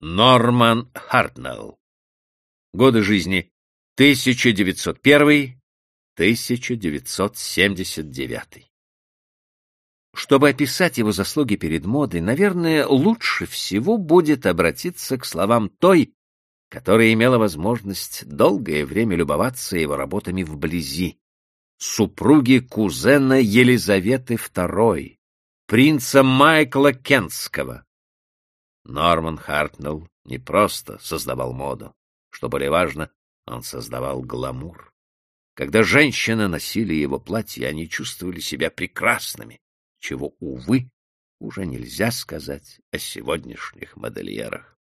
Норман Хартнелл. Годы жизни 1901-1979. Чтобы описать его заслуги перед модой, наверное, лучше всего будет обратиться к словам той, которая имела возможность долгое время любоваться его работами вблизи, супруги кузена Елизаветы II, принца Майкла Кентского. Норман Хартнелл не просто создавал моду, что более важно, он создавал гламур. Когда женщины носили его платья, они чувствовали себя прекрасными, чего, увы, уже нельзя сказать о сегодняшних модельерах.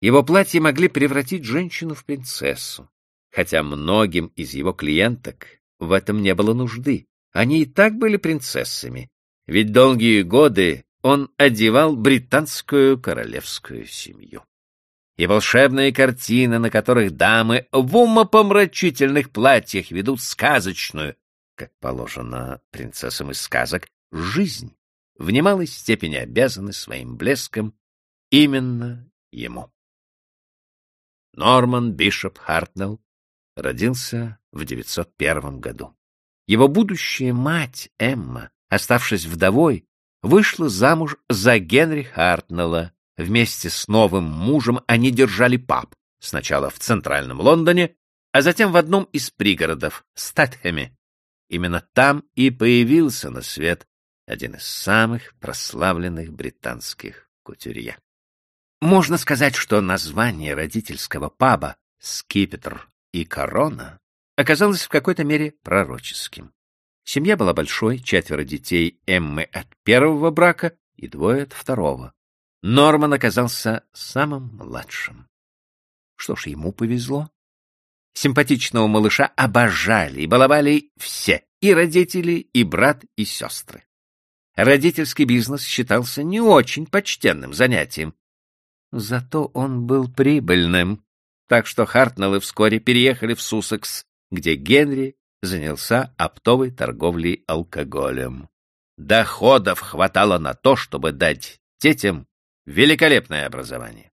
Его платья могли превратить женщину в принцессу, хотя многим из его клиенток в этом не было нужды. Они и так были принцессами, ведь долгие годы он одевал британскую королевскую семью. И волшебные картины, на которых дамы в умопомрачительных платьях ведут сказочную, как положено принцессам из сказок, жизнь в немалой степени обязаны своим блеском именно ему. Норман Бишоп Хартнелл родился в 901 году. Его будущая мать Эмма, оставшись вдовой, вышла замуж за Генри Хартнелла. Вместе с новым мужем они держали паб, сначала в центральном Лондоне, а затем в одном из пригородов, Статхэме. Именно там и появился на свет один из самых прославленных британских кутюрье. Можно сказать, что название родительского паба «Скипетр» и «Корона» оказалось в какой-то мере пророческим. Семья была большой, четверо детей Эммы от первого брака и двое от второго. Норман оказался самым младшим. Что ж, ему повезло. Симпатичного малыша обожали и баловали все, и родители, и брат, и сестры. Родительский бизнес считался не очень почтенным занятием. Зато он был прибыльным, так что Хартнеллы вскоре переехали в Суссекс, где Генри занялся оптовой торговлей алкоголем. Доходов хватало на то, чтобы дать детям великолепное образование.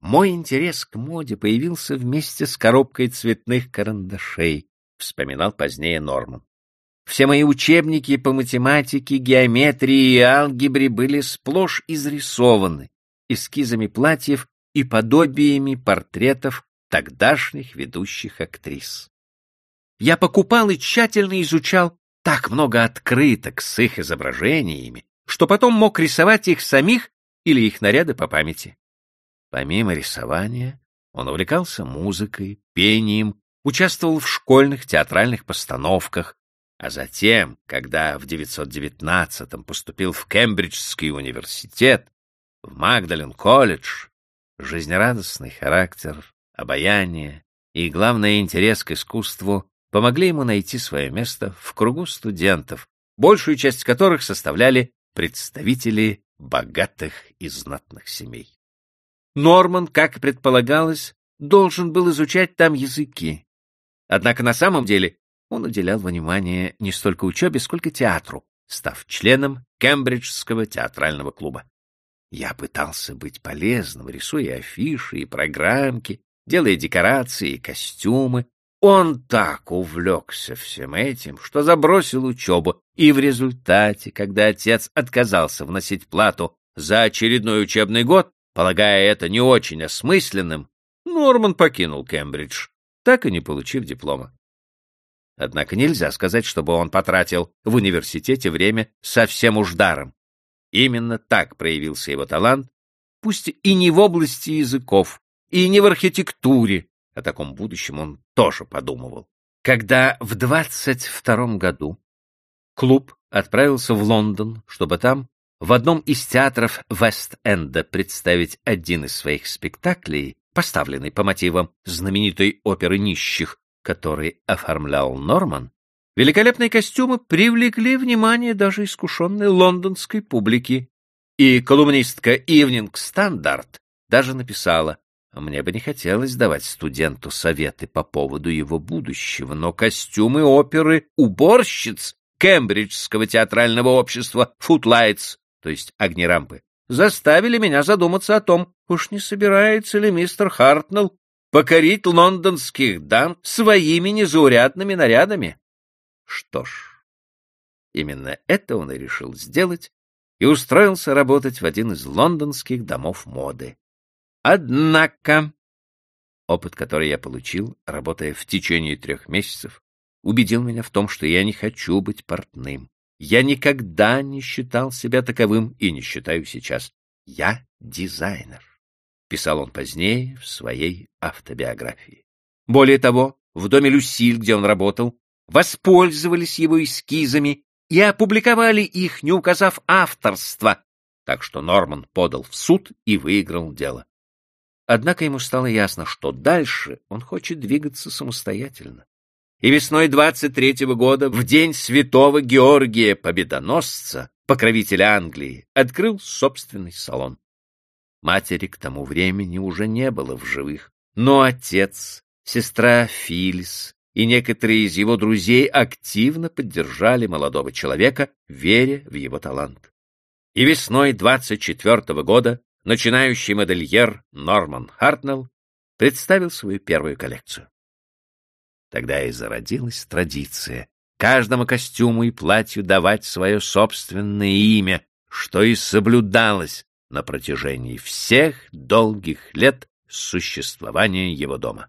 Мой интерес к моде появился вместе с коробкой цветных карандашей, вспоминал позднее Норман. Все мои учебники по математике, геометрии и алгебре были сплошь изрисованы эскизами платьев и подобиями портретов тогдашних ведущих актрис. Я покупал и тщательно изучал так много открыток с их изображениями, что потом мог рисовать их самих или их наряды по памяти. Помимо рисования, он увлекался музыкой, пением, участвовал в школьных театральных постановках, а затем, когда в 919-м поступил в Кембриджский университет, в Магдален-колледж, жизнерадостный характер, обаяние и, главное, интерес к искусству помогли ему найти свое место в кругу студентов, большую часть которых составляли представители богатых и знатных семей. Норман, как предполагалось, должен был изучать там языки. Однако на самом деле он уделял внимание не столько учебе, сколько театру, став членом Кембриджского театрального клуба. Я пытался быть полезным, рисуя афиши и программки, делая декорации и костюмы. Он так увлекся всем этим, что забросил учебу, и в результате, когда отец отказался вносить плату за очередной учебный год, Полагая это не очень осмысленным, Норман покинул Кембридж, так и не получив диплома. Однако нельзя сказать, чтобы он потратил в университете время совсем уж даром. Именно так проявился его талант, пусть и не в области языков, и не в архитектуре, о таком будущем он тоже подумывал. Когда в двадцать втором году клуб отправился в Лондон, чтобы там в одном из театров Вест-Энда представить один из своих спектаклей, поставленный по мотивам знаменитой оперы нищих, который оформлял Норман, великолепные костюмы привлекли внимание даже искушенной лондонской публики, и колумнистка Evening Standard даже написала «Мне бы не хотелось давать студенту советы по поводу его будущего, но костюмы оперы уборщиц Кембриджского театрального общества Footlights то есть огни рампы, заставили меня задуматься о том, уж не собирается ли мистер Хартнелл покорить лондонских дам своими незаурядными нарядами. Что ж, именно это он и решил сделать, и устроился работать в один из лондонских домов моды. Однако опыт, который я получил, работая в течение трех месяцев, убедил меня в том, что я не хочу быть портным. Я никогда не считал себя таковым и не считаю сейчас. Я дизайнер, писал он позднее в своей автобиографии. Более того, в доме Люсиль, где он работал, воспользовались его эскизами и опубликовали их, не указав авторства, так что Норман подал в суд и выиграл дело. Однако ему стало ясно, что дальше он хочет двигаться самостоятельно и весной 23-го года, в день святого Георгия Победоносца, покровителя Англии, открыл собственный салон. Матери к тому времени уже не было в живых, но отец, сестра Филис и некоторые из его друзей активно поддержали молодого человека, веря в его талант. И весной 24-го года начинающий модельер Норман Хартнелл представил свою первую коллекцию. Тогда и зародилась традиция каждому костюму и платью давать свое собственное имя, что и соблюдалось на протяжении всех долгих лет существования его дома.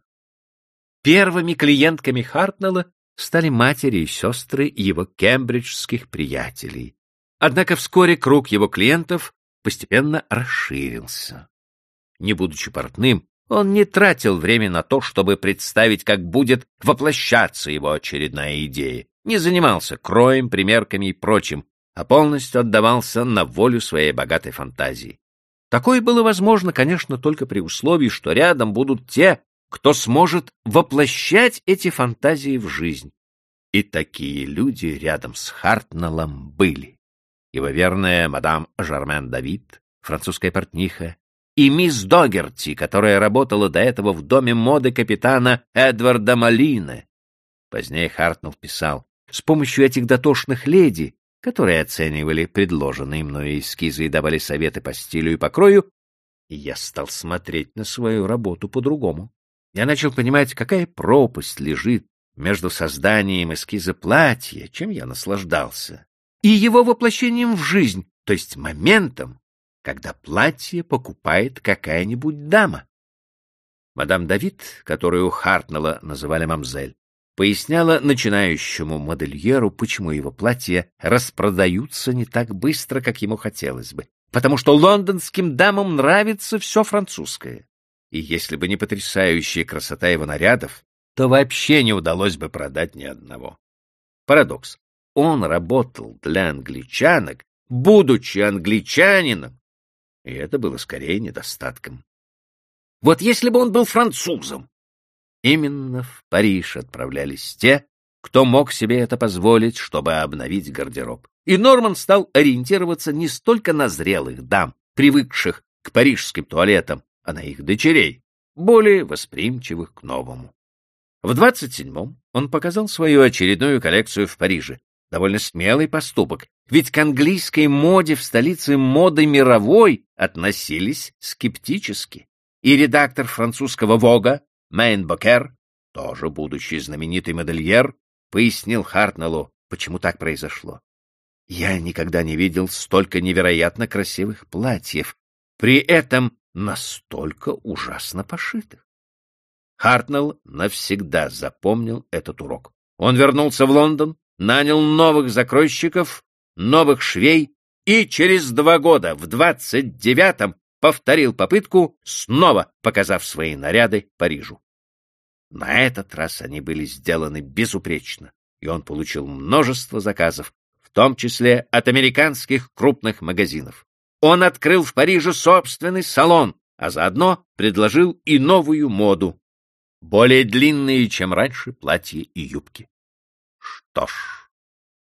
Первыми клиентками Хартнелла стали матери и сестры его кембриджских приятелей. Однако вскоре круг его клиентов постепенно расширился. Не будучи портным, он не тратил время на то, чтобы представить, как будет воплощаться его очередная идея, не занимался кроем, примерками и прочим, а полностью отдавался на волю своей богатой фантазии. Такое было возможно, конечно, только при условии, что рядом будут те, кто сможет воплощать эти фантазии в жизнь. И такие люди рядом с Хартнеллом были. Его верная мадам Жармен Давид, французская портниха, и мисс Догерти, которая работала до этого в доме моды капитана Эдварда Малины. Позднее Хартнелл писал, с помощью этих дотошных леди, которые оценивали предложенные мною эскизы и давали советы по стилю и покрою, я стал смотреть на свою работу по-другому. Я начал понимать, какая пропасть лежит между созданием эскиза платья, чем я наслаждался, и его воплощением в жизнь, то есть моментом, когда платье покупает какая-нибудь дама. Мадам Давид, которую Хартнелла называли мамзель, поясняла начинающему модельеру, почему его платья распродаются не так быстро, как ему хотелось бы, потому что лондонским дамам нравится все французское. И если бы не потрясающая красота его нарядов, то вообще не удалось бы продать ни одного. Парадокс. Он работал для англичанок, будучи англичанином, и это было скорее недостатком. Вот если бы он был французом! Именно в Париж отправлялись те, кто мог себе это позволить, чтобы обновить гардероб. И Норман стал ориентироваться не столько на зрелых дам, привыкших к парижским туалетам, а на их дочерей, более восприимчивых к новому. В 27-м он показал свою очередную коллекцию в Париже, Довольно смелый поступок, ведь к английской моде в столице моды мировой относились скептически. И редактор французского «Вога» Мэйн Бокер, тоже будущий знаменитый модельер, пояснил Хартнеллу, почему так произошло. Я никогда не видел столько невероятно красивых платьев, при этом настолько ужасно пошитых. Хартнелл навсегда запомнил этот урок. Он вернулся в Лондон, нанял новых закройщиков, новых швей и через два года, в двадцать девятом, повторил попытку, снова показав свои наряды Парижу. На этот раз они были сделаны безупречно, и он получил множество заказов, в том числе от американских крупных магазинов. Он открыл в Париже собственный салон, а заодно предложил и новую моду, более длинные, чем раньше, платья и юбки. Что ж,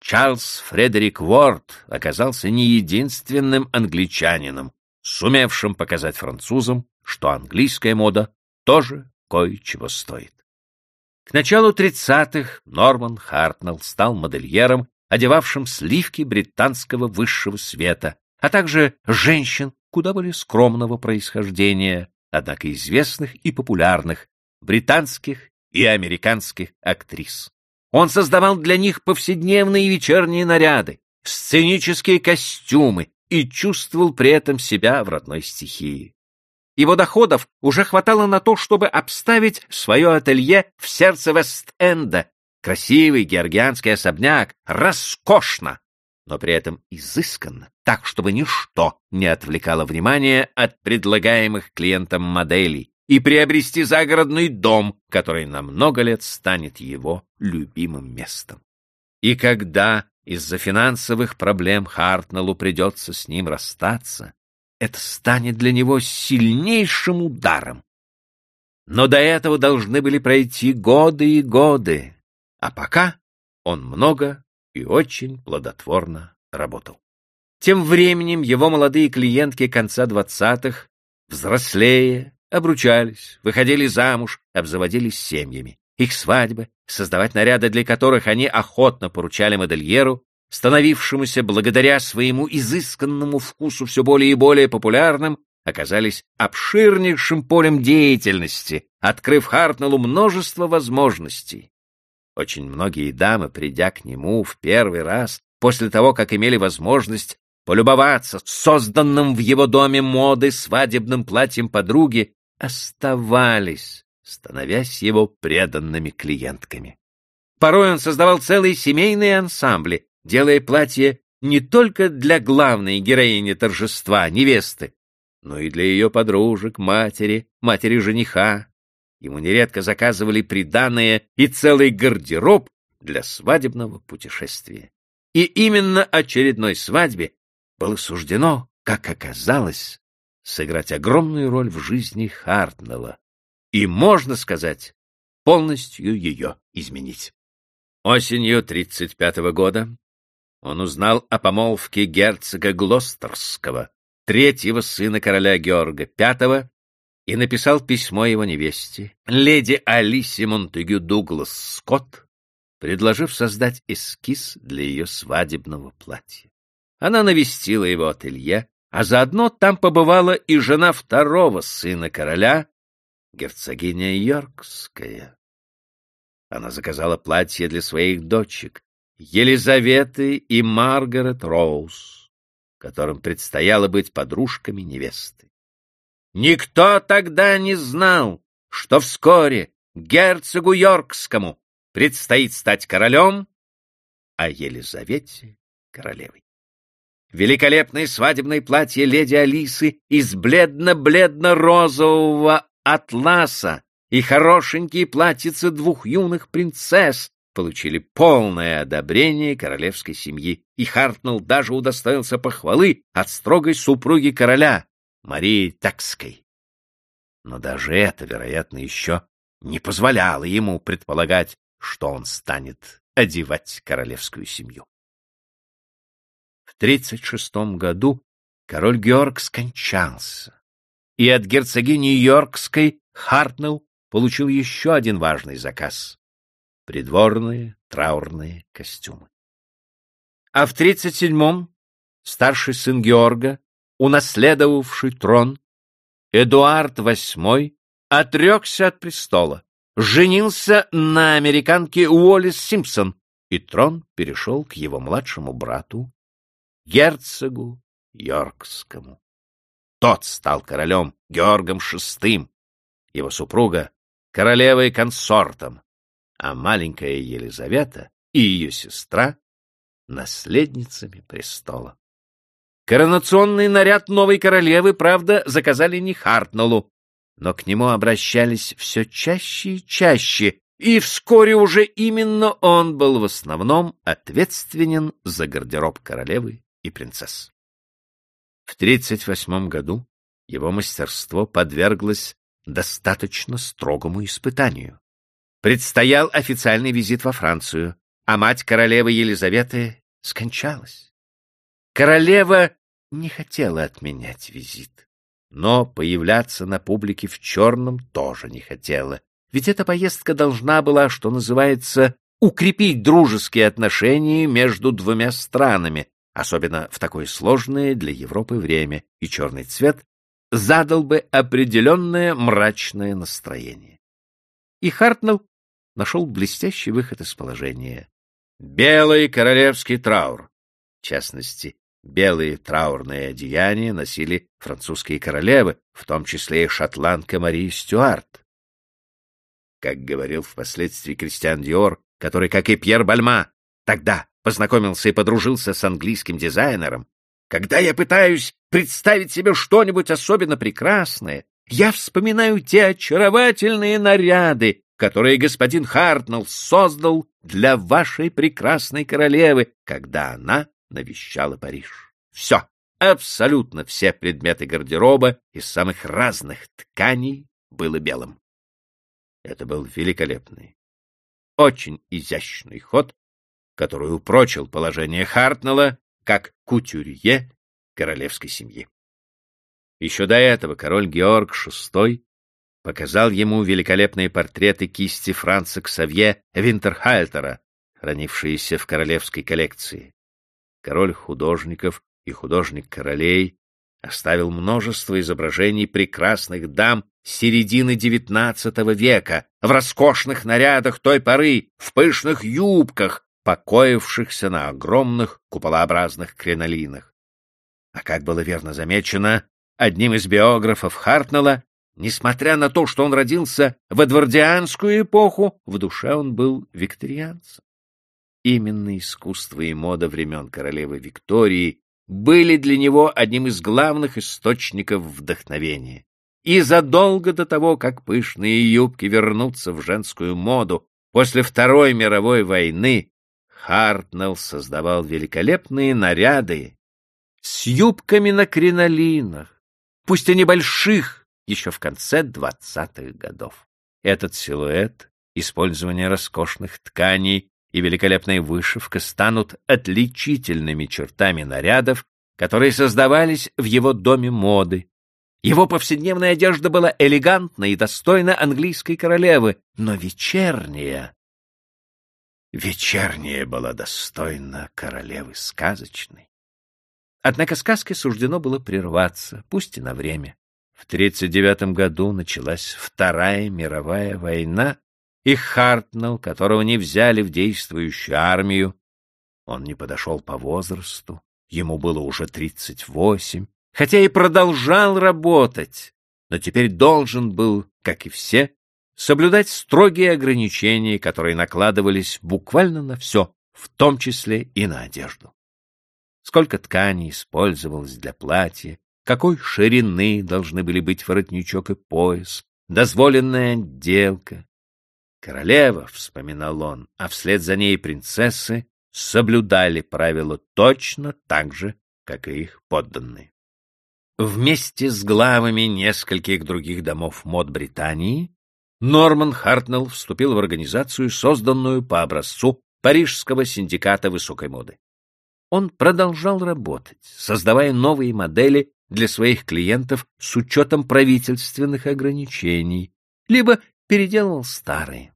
Чарльз Фредерик Уорд оказался не единственным англичанином, сумевшим показать французам, что английская мода тоже кое-чего стоит. К началу 30-х Норман Хартнелл стал модельером, одевавшим сливки британского высшего света, а также женщин куда более скромного происхождения, однако известных и популярных, британских и американских актрис. Он создавал для них повседневные вечерние наряды, сценические костюмы и чувствовал при этом себя в родной стихии. Его доходов уже хватало на то, чтобы обставить свое ателье в сердце Вест-Энда. Красивый георгианский особняк, роскошно, но при этом изысканно, так, чтобы ничто не отвлекало внимание от предлагаемых клиентам моделей, и приобрести загородный дом, который на много лет станет его любимым местом. И когда из-за финансовых проблем Хартнеллу придется с ним расстаться, это станет для него сильнейшим ударом. Но до этого должны были пройти годы и годы, а пока он много и очень плодотворно работал. Тем временем его молодые клиентки конца двадцатых, взрослее, обручались, выходили замуж, обзаводились семьями. Их свадьбы, создавать наряды для которых они охотно поручали модельеру, становившемуся благодаря своему изысканному вкусу все более и более популярным, оказались обширнейшим полем деятельности, открыв Хартнеллу множество возможностей. Очень многие дамы, придя к нему в первый раз, после того, как имели возможность полюбоваться созданным в его доме моды свадебным платьем подруги, оставались, становясь его преданными клиентками. Порой он создавал целые семейные ансамбли, делая платье не только для главной героини торжества, невесты, но и для ее подружек, матери, матери жениха, Ему нередко заказывали приданое и целый гардероб для свадебного путешествия. И именно очередной свадьбе было суждено, как оказалось, сыграть огромную роль в жизни Хартнелла и, можно сказать, полностью ее изменить. Осенью 35-го года он узнал о помолвке герцога Глостерского, третьего сына короля Георга V, и написал письмо его невесте, леди Алисе Монтегю Дуглас Скотт, предложив создать эскиз для ее свадебного платья. Она навестила его ателье, а заодно там побывала и жена второго сына короля, герцогиня Йоркская. Она заказала платье для своих дочек, Елизаветы и Маргарет Роуз, которым предстояло быть подружками невесты. Никто тогда не знал, что вскоре герцогу Йоркскому предстоит стать королем, а Елизавете — королевой. Великолепное свадебное платье леди Алисы из бледно-бледно-розового атласа и хорошенькие платьица двух юных принцесс получили полное одобрение королевской семьи, и Хартнелл даже удостоился похвалы от строгой супруги короля, Марии Такской. Но даже это, вероятно, еще не позволяло ему предполагать, что он станет одевать королевскую семью. В 36 году король Георг скончался, и от герцогини Йоркской Хартнелл получил еще один важный заказ — придворные траурные костюмы. А в 37-м старший сын Георга унаследовавший трон, Эдуард VIII отрекся от престола, женился на американке Уоллес Симпсон, и трон перешел к его младшему брату, герцогу Йоркскому. Тот стал королем Георгом VI, его супруга — королевой консортом, а маленькая Елизавета и ее сестра — наследницами престола. Коронационный наряд новой королевы, правда, заказали не Хартнеллу, но к нему обращались все чаще и чаще, и вскоре уже именно он был в основном ответственен за гардероб королевы и принцесс. В 1938 году его мастерство подверглось достаточно строгому испытанию. Предстоял официальный визит во Францию, а мать королевы Елизаветы скончалась. Королева не хотела отменять визит. Но появляться на публике в черном тоже не хотела. Ведь эта поездка должна была, что называется, укрепить дружеские отношения между двумя странами, особенно в такое сложное для Европы время, и черный цвет задал бы определенное мрачное настроение. И Хартнелл нашел блестящий выход из положения. Белый королевский траур. В частности, белые траурные одеяния носили французские королевы, в том числе и шотландка Мария Стюарт. Как говорил впоследствии Кристиан Диор, который, как и Пьер Бальма, тогда познакомился и подружился с английским дизайнером, когда я пытаюсь представить себе что-нибудь особенно прекрасное, я вспоминаю те очаровательные наряды, которые господин Хартнелл создал для вашей прекрасной королевы, когда она навещала Париж. Все, абсолютно все предметы гардероба из самых разных тканей было белым. Это был великолепный, очень изящный ход, который упрочил положение Хартнелла как кутюрье королевской семьи. Еще до этого король Георг VI показал ему великолепные портреты кисти Франца Ксавье Винтерхальтера, хранившиеся в королевской коллекции. Король художников и художник королей оставил множество изображений прекрасных дам середины XIX века в роскошных нарядах той поры, в пышных юбках, покоившихся на огромных куполообразных кринолинах. А как было верно замечено одним из биографов Хартнелла, несмотря на то, что он родился в эдвардианскую эпоху, в душе он был викторианцем. Именно искусство и мода времен королевы Виктории были для него одним из главных источников вдохновения. И задолго до того, как пышные юбки вернутся в женскую моду после Второй мировой войны, Хартнелл создавал великолепные наряды с юбками на кринолинах, пусть и небольших, еще в конце двадцатых годов. Этот силуэт, использование роскошных тканей и великолепная вышивка станут отличительными чертами нарядов, которые создавались в его доме моды. Его повседневная одежда была элегантна и достойна английской королевы, но вечерняя Вечерняя была достойна королевы сказочной. Однако сказке суждено было прерваться, пусть и на время. В 1939 году началась Вторая мировая война, и Хартнелл, которого не взяли в действующую армию, он не подошел по возрасту, ему было уже 38, хотя и продолжал работать, но теперь должен был, как и все, соблюдать строгие ограничения, которые накладывались буквально на все, в том числе и на одежду. Сколько тканей использовалось для платья, какой ширины должны были быть воротничок и пояс, дозволенная отделка. Королева, — вспоминал он, — а вслед за ней принцессы соблюдали правила точно так же, как и их подданные. Вместе с главами нескольких других домов мод Британии Норман Хартнелл вступил в организацию, созданную по образцу Парижского синдиката высокой моды. Он продолжал работать, создавая новые модели для своих клиентов с учетом правительственных ограничений, либо переделал старые.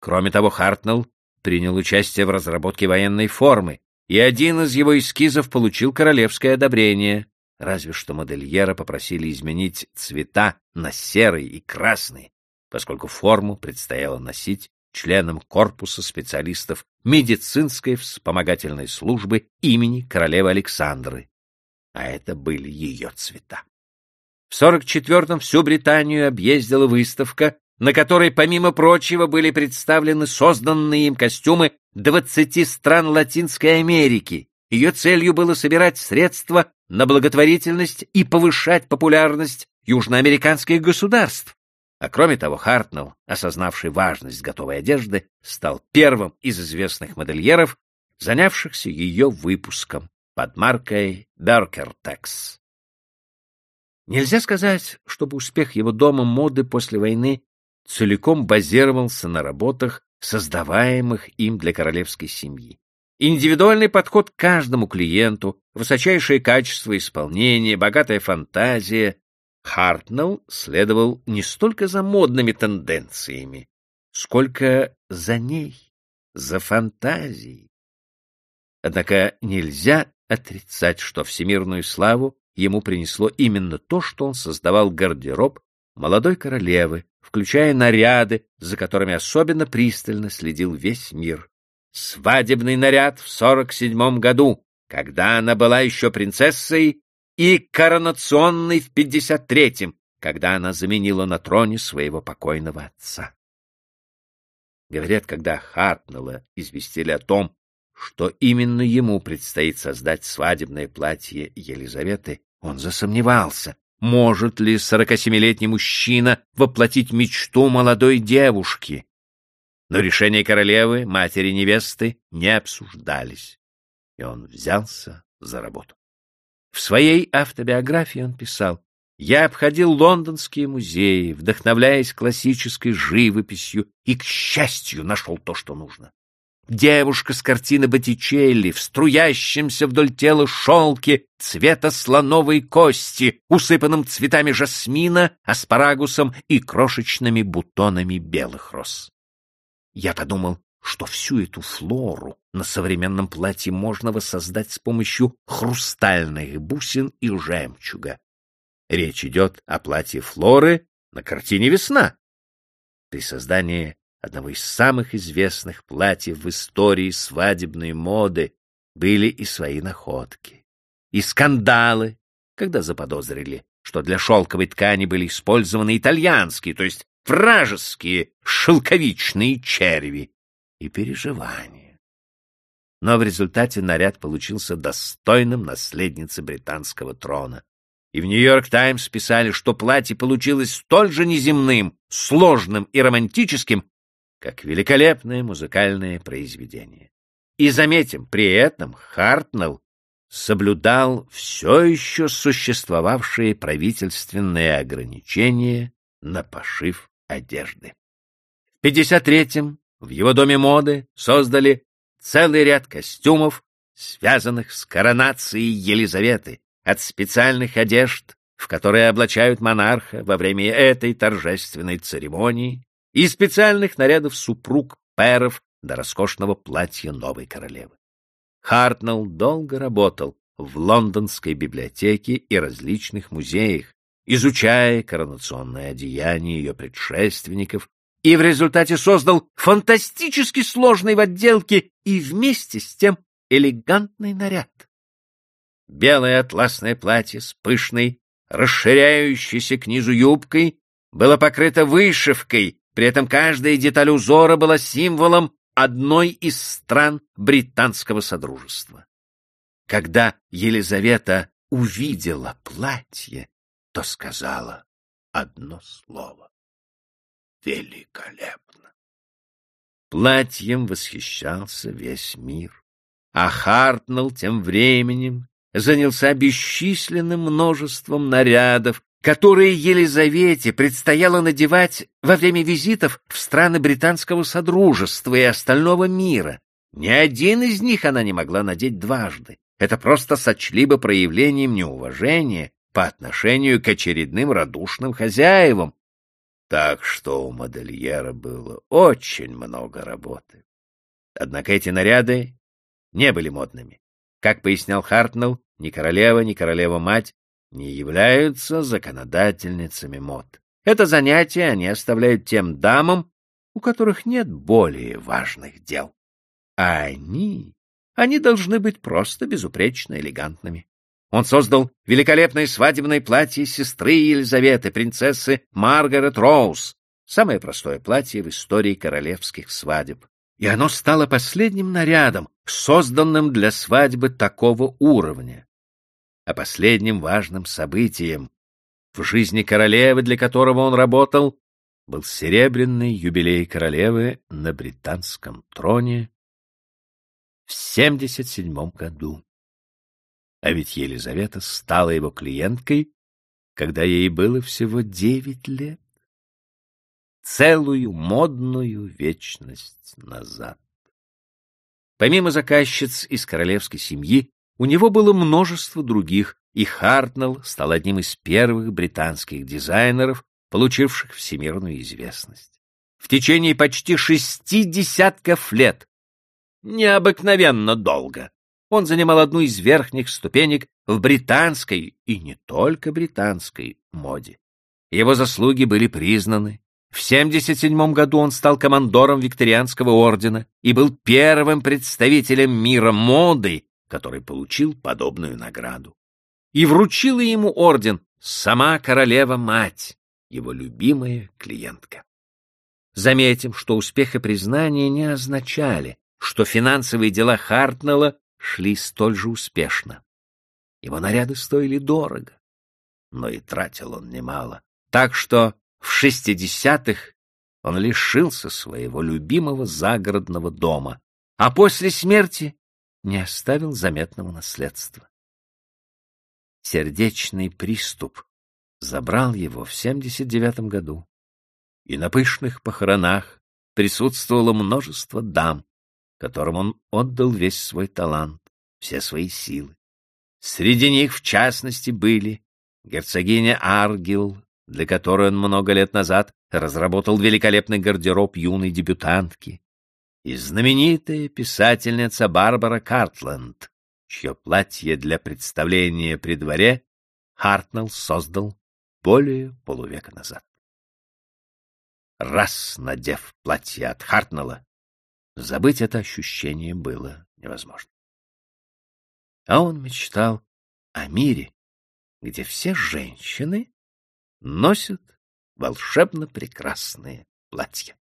Кроме того, Хартнелл принял участие в разработке военной формы, и один из его эскизов получил королевское одобрение, разве что модельера попросили изменить цвета на серый и красный, поскольку форму предстояло носить членам корпуса специалистов медицинской вспомогательной службы имени королевы Александры, а это были ее цвета. В 44-м всю Британию объездила выставка, на которой, помимо прочего, были представлены созданные им костюмы 20 стран Латинской Америки. Ее целью было собирать средства на благотворительность и повышать популярность южноамериканских государств. А кроме того, Хартнелл, осознавший важность готовой одежды, стал первым из известных модельеров, занявшихся ее выпуском под маркой Беркертекс. Нельзя сказать, чтобы успех его дома моды после войны целиком базировался на работах, создаваемых им для королевской семьи. Индивидуальный подход к каждому клиенту, высочайшее качество исполнения, богатая фантазия Хартнелл следовал не столько за модными тенденциями, сколько за ней, за фантазией. Однако нельзя отрицать, что всемирную славу ему принесло именно то, что он создавал гардероб молодой королевы, включая наряды, за которыми особенно пристально следил весь мир. Свадебный наряд в сорок седьмом году, когда она была еще принцессой, и коронационный в пятьдесят третьем, когда она заменила на троне своего покойного отца. Говорят, когда Хартнелла известили о том, что именно ему предстоит создать свадебное платье Елизаветы, он засомневался, может ли сорокасемилетний мужчина воплотить мечту молодой девушки. Но решения королевы, матери невесты, не обсуждались, и он взялся за работу. В своей автобиографии он писал, «Я обходил лондонские музеи, вдохновляясь классической живописью, и, к счастью, нашел то, что нужно. Девушка с картины Боттичелли в струящемся вдоль тела шелке цвета слоновой кости, усыпанном цветами жасмина, аспарагусом и крошечными бутонами белых роз. Я подумал, что всю эту флору на современном платье можно воссоздать с помощью хрустальных бусин и жемчуга. Речь идет о платье Флоры на картине «Весна». При создании одного из самых известных платьев в истории свадебной моды были и свои находки, и скандалы, когда заподозрили, что для шелковой ткани были использованы итальянские, то есть вражеские шелковичные черви, и переживания. Но в результате наряд получился достойным наследницы британского трона. И в «Нью-Йорк Таймс» писали, что платье получилось столь же неземным, сложным и романтическим, как великолепное музыкальное произведение. И заметим, при этом Хартнелл соблюдал все еще существовавшие правительственные ограничения на пошив одежды. В 53-м в его доме моды создали целый ряд костюмов, связанных с коронацией Елизаветы, от специальных одежд, в которые облачают монарха во время этой торжественной церемонии, и специальных нарядов супруг пэров до роскошного платья новой королевы. Хартнелл долго работал в лондонской библиотеке и различных музеях, изучая коронационное одеяние ее предшественников и в результате создал фантастически сложный в отделке и вместе с тем элегантный наряд. Белое атласное платье с пышной, расширяющейся к низу юбкой было покрыто вышивкой, при этом каждая деталь узора была символом одной из стран британского содружества. Когда Елизавета увидела платье, то сказала одно слово великолепно. Платьем восхищался весь мир, а Хартнелл тем временем занялся бесчисленным множеством нарядов, которые Елизавете предстояло надевать во время визитов в страны британского содружества и остального мира. Ни один из них она не могла надеть дважды. Это просто сочли бы проявлением неуважения по отношению к очередным радушным хозяевам, так что у модельера было очень много работы. Однако эти наряды не были модными. Как пояснял Хартнелл, ни королева, ни королева-мать не являются законодательницами мод. Это занятие они оставляют тем дамам, у которых нет более важных дел. А они, они должны быть просто безупречно элегантными. Он создал великолепное свадебное платье сестры Елизаветы, принцессы Маргарет Роуз, самое простое платье в истории королевских свадеб. И оно стало последним нарядом, созданным для свадьбы такого уровня. А последним важным событием в жизни королевы, для которого он работал, был серебряный юбилей королевы на британском троне в 77 году. А ведь Елизавета стала его клиенткой, когда ей было всего девять лет. Целую модную вечность назад. Помимо заказчиц из королевской семьи, у него было множество других, и Хартнелл стал одним из первых британских дизайнеров, получивших всемирную известность. В течение почти шести десятков лет, необыкновенно долго, Он занимал одну из верхних ступенек в британской, и не только британской, моде. Его заслуги были признаны. В 77 году он стал командором Викторианского ордена и был первым представителем мира моды, который получил подобную награду. И вручила ему орден сама королева-мать, его любимая клиентка. Заметим, что успех и признание не означали, что финансовые дела Хартнелла шли столь же успешно. Его наряды стоили дорого, но и тратил он немало. Так что в шестидесятых он лишился своего любимого загородного дома, а после смерти не оставил заметного наследства. Сердечный приступ забрал его в семьдесят девятом году, и на пышных похоронах присутствовало множество дам, которым он отдал весь свой талант, все свои силы. Среди них, в частности, были герцогиня Аргил, для которой он много лет назад разработал великолепный гардероб юной дебютантки, и знаменитая писательница Барбара Картленд, чье платье для представления при дворе Хартнелл создал более полувека назад. Раз надев платье от Хартнелла, забыть это ощущение было невозможно. А он мечтал о мире, где все женщины носят волшебно прекрасные платья.